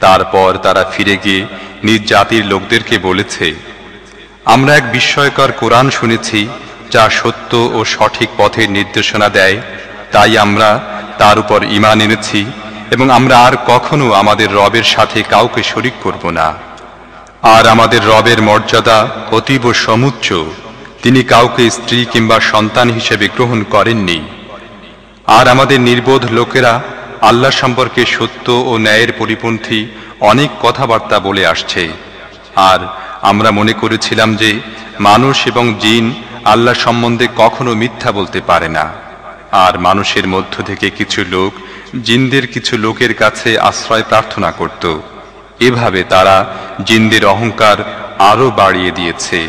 তারপর তারা ফিরে গিয়ে নিজ জাতির লোকদেরকে বলেছে, আমরা এক বিস্ময়কর কোরআন শুনেছি, যা সত্য ও সঠিক পথের নির্দেশনা দেয়। তাই আমরা তার উপর ইমান এনেছি এবং আমরা আর কখনো আমাদের রবের সাথে কাউকে শরিক করব না। আর আমাদের রবের মর্যাদা অতীব সমুচ্চ। তিনি কাউকে স্ত্রী কিংবা সন্তান হিসেবে গ্রহণ করেননি। আর আমাদের নির্বোধ লোকেরা আল্লাহ সম্পর্কে সত্য ও ন্যায়ের পরিপন্থী অনেক কথাবার্তা বলে আসছে। আর আমরা মনে করেছিলাম যে মানুষ এবং জিন আল্লাহ সম্বন্ধে কখনো মিথ্যা বলতে পারে না। আর মানুষের মধ্য থেকে কিছু লোক জিনদের কিছু লোকের কাছে আশ্রয় প্রার্থনা করত। এভাবে তারা জিনদের অহংকার আরও বাড়িয়ে দিয়েছে।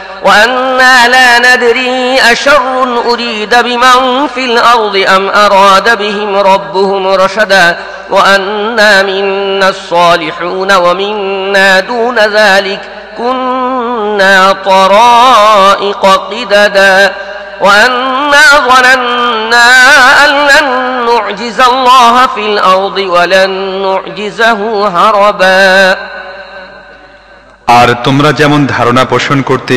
وأنا لا ندري أشر أريد بمن في الأرض أم أراد بهم ربهم رشدا وأنا منا الصالحون ومنا دون ذلك كنا طرائق قددا وأنا ظننا أن لن نعجز الله في الأرض ولن نعجزه هربا আর তোমরা যেমন ধারণা পোষণ করতে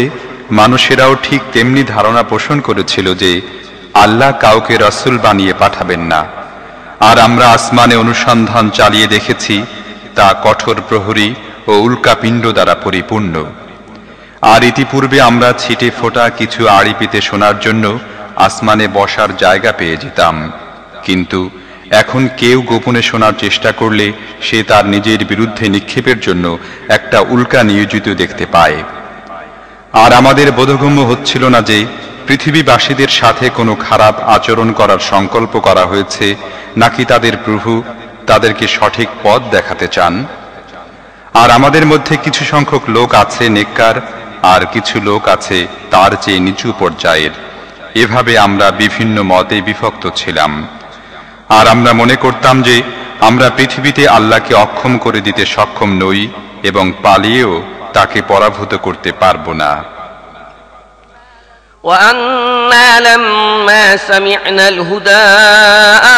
মানুষেরাও ঠিক তেমনি ধারণা পোষণ করেছিল যে আল্লাহ কাউকে রসুল বানিয়ে পাঠাবেন না। আর আমরা আসমানে অনুসন্ধান চালিয়ে দেখেছি, তা কঠোর প্রহরী ও উল্কাপিণ্ড দ্বারা পরিপূর্ণ। আর ইতিপূর্বে আমরা ছিটে ফোটা কিছু আড়ি পেতে শোনার জন্য আসমানে বসার জায়গা পেয়ে যেতাম। কিন্তু এখন কেউ গোপনে শোনার চেষ্টা করলে সে তার নিজের বিরুদ্ধে নিক্ষেপের জন্য একটা উল্কা নিয়োজিত দেখতে পায়। আর আমাদের বোধগম্য হচ্ছিল না যে পৃথিবীবাসীদের সাথে কোনো খারাপ আচরণ করার সংকল্প করা হয়েছে, নাকি তাদের প্রভু তাদেরকে সঠিক পথ দেখাতে চান। আর আমাদের মধ্যে কিছু সংখ্যক লোক আছে নেককার, আর কিছু লোক আছে তার চেয়ে নিচু পর্যায়ের। এভাবে আমরা বিভিন্ন মতে বিভক্ত ছিলাম। আর আমরা মনে করতাম যে আমরা পৃথিবীতে আল্লাহকে অক্ষম করে দিতে সক্ষম নই এবং পালিয়েও তাকে পরাভূত করতে পারব না وأنا لما سمعنا الهدى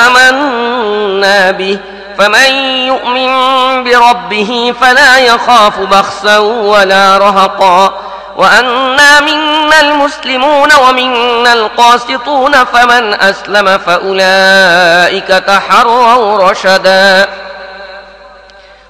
آمنا به فمن يؤمن بربه فلا يخاف بخسا ولا رهقا وأنا منا المسلمون ومنا القاسطون فمن أسلم فأولئك تحروا رشدا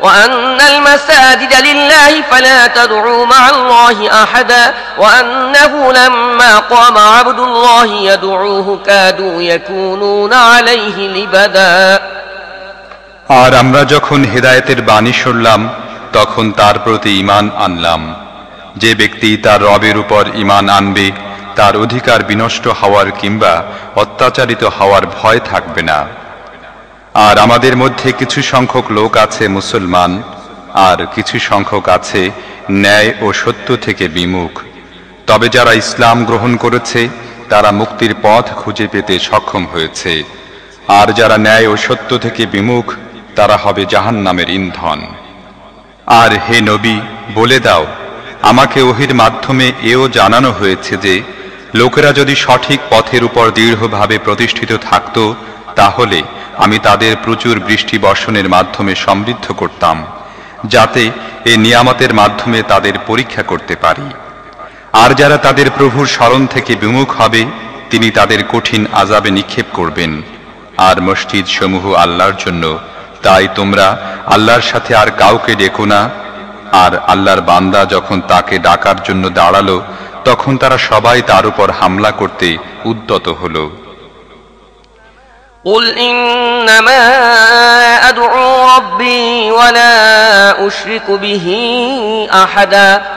وأن المساجد لله فلا تدعوا مع الله أحدا وأنه لما قام عبد الله يدعوه كادوا يكونون عليه لبدا আর আমরা যখন হেদায়েতের বাণী শুনলাম তখন তার প্রতি ঈমান আনলাম যে ব্যক্তি তার রবের উপর ঈমান আনবে তার অধিকার বিনষ্ট হওয়ার কিংবা অত্যাচারিত হওয়ার ভয় থাকবে না আর আমাদের মধ্যে কিছু সংখ্যক লোক আছে মুসলমান, আর কিছু সংখ্যক আছে ন্যায় ও সত্য থেকে বিমুখ। তবে যারা ইসলাম গ্রহণ করেছে, তারা মুক্তির পথ খুঁজে পেতে সক্ষম হয়েছে। আর যারা ন্যায় ও সত্য থেকে বিমুখ, তারা হবে জাহান নামের ইন্ধন। আর হে নবী, বলে দাও, আমাকে ওহির মাধ্যমে এও জানানো হয়েছে যে, লোকেরা যদি সঠিক পথের উপর দৃঢ়ভাবে প্রতিষ্ঠিত থাকত, তাহলে আমি তাদের প্রচুর বৃষ্টি বর্ষণের মাধ্যমে সমৃদ্ধ করতাম, যাতে এ নিয়ামতের মাধ্যমে তাদের পরীক্ষা করতে পারি। আর যারা তাদের প্রভুর স্মরণ থেকে বিমুখ হবে, তিনি তাদের কঠিন আজাবে নিক্ষেপ করবেন। আর মসজিদ সমূহ আল্লাহর জন্য, তাই তোমরা আল্লাহর সাথে আর কাউকে ডেকো না। আর আল্লাহর বান্দা যখন তাকে ডাকার জন্য দাঁড়াল, তখন তারা সবাই তার উপর হামলা করতে উদ্যত হলো। قل إنما أدعو ربي ولا أشرك به أحدا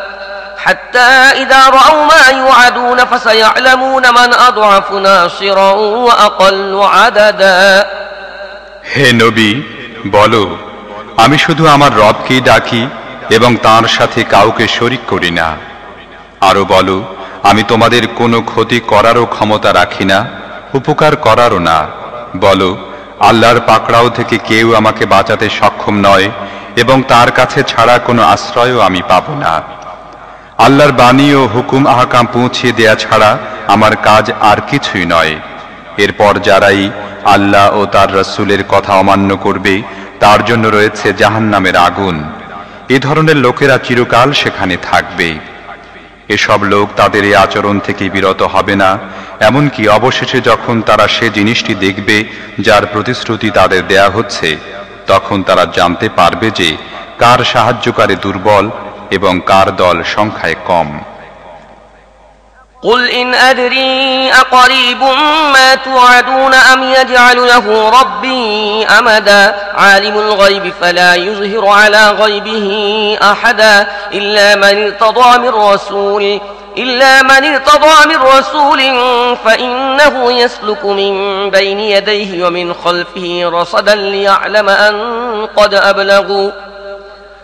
হে নবী, বলো, আমি শুধু আমার রবকেই ডাকি এবং তার সাথে কাউকে শরিক করি না। আরও বলো, আমি তোমাদের কোনো ক্ষতি করারও ক্ষমতা রাখি না, উপকার করারও না। বলো, আল্লাহর পাকড়াও থেকে কেউ আমাকে বাঁচাতে সক্ষম নয় এবং তার কাছে ছাড়া কোনো আশ্রয়ও আমি পাব না। আল্লাহর বাণী ও হুকুম আহকাম পৌঁছিয়ে দেয়া ছাড়া আমার কাজ আর কিছুই নয়। এরপর যারাই আল্লাহ ও তার রসুলের কথা অমান্য করবে, তার জন্য রয়েছে জাহান্নামের আগুন। এ ধরনের লোকেরা চিরকাল সেখানে থাকবে। এসব লোক তাদের এই আচরণ থেকে বিরত হবে না, এমনকি অবশেষে যখন তারা সে জিনিসটি দেখবে যার প্রতিশ্রুতি তাদের দেয়া হচ্ছে, তখন তারা জানতে পারবে যে কার সাহায্যকারী দুর্বল এবং কার দল সংখ্যায় কম قل إن أدري أقريب ما توعدون أم يجعل له ربي أمدا عالم الغيب فلا يظهر على غيبه أحدا إلا من ارتضى من رسول إلا من ارتضى من رسول فإنه يسلك من بين يديه ومن خلفه رصدا ليعلم أن قد أبلغوا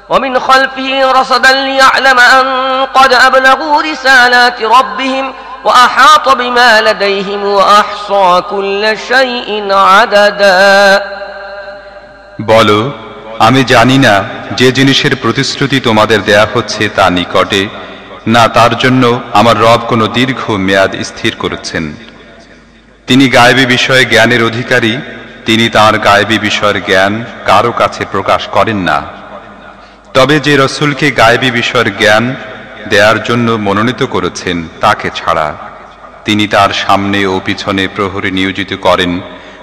ومن خلفه رصدا ليعلم أن قد أبلغوا رسالات ربهم وأحاط بما لديهم وأحصى كل شيء عددا বলো আমি জানি না যে জিনিসের প্রতিশ্রুতি তোমাদের দেয়া হচ্ছে তা নিকটে না তার জন্য আমার রব কোনো দীর্ঘ মেয়াদ স্থির করেছেন তিনি গায়েবী বিষয়ে জ্ঞানের অধিকারী তিনি তার গায়েবী বিষয়ের জ্ঞান কারো কাছে প্রকাশ করেন না তবে যে রসুলকে গায়েবী বিষয়ের জ্ঞান দেয়ার জন্য মনোনীত করেছেন, তাকে ছাড়া। তিনি তার সামনে ও পিছনে প্রহরী নিয়োজিত করেন,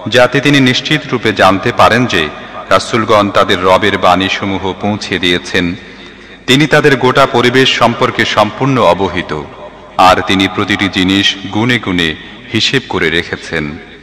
যাতে তিনি নিশ্চিত রূপে জানতে পারেন যে রাসুলগণ তাদের রবের বাণীসমূহ পৌঁছে দিয়েছেন। তিনি তাদের গোটা পরিবেশ সম্পর্কে সম্পূর্ণ অবহিত, আর তিনি প্রতিটি জিনিস গুণে গুণে হিসেব করে রেখেছেন।